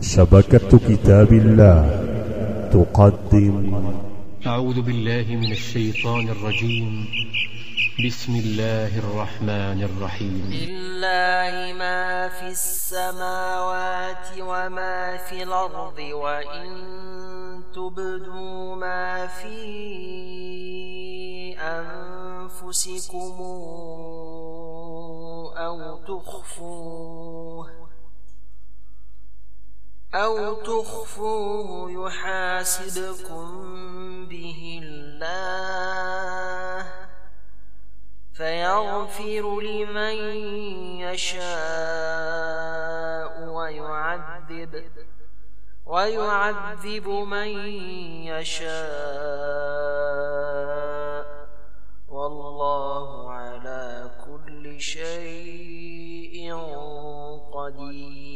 شبكة كتاب الله تقدم. أعوذ بالله من الشيطان الرجيم. بسم الله الرحمن الرحيم. لله ما في السماوات وما في الأرض وإن تبدوا ما في أنفسكم أو تخفوه أو تخفوه يحاسبكم به الله فيغفر لمن يشاء ويعذب ويعذب من يشاء والله على كل شيء قدير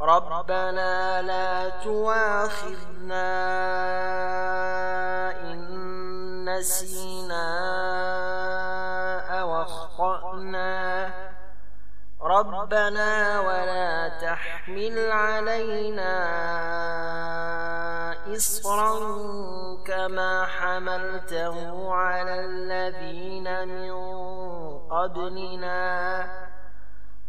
ربنا لا تواخذنا إن نسينا أو أخطأنا. ربنا ولا تحمل علينا إصرا كما حملته على الذين من قبلنا.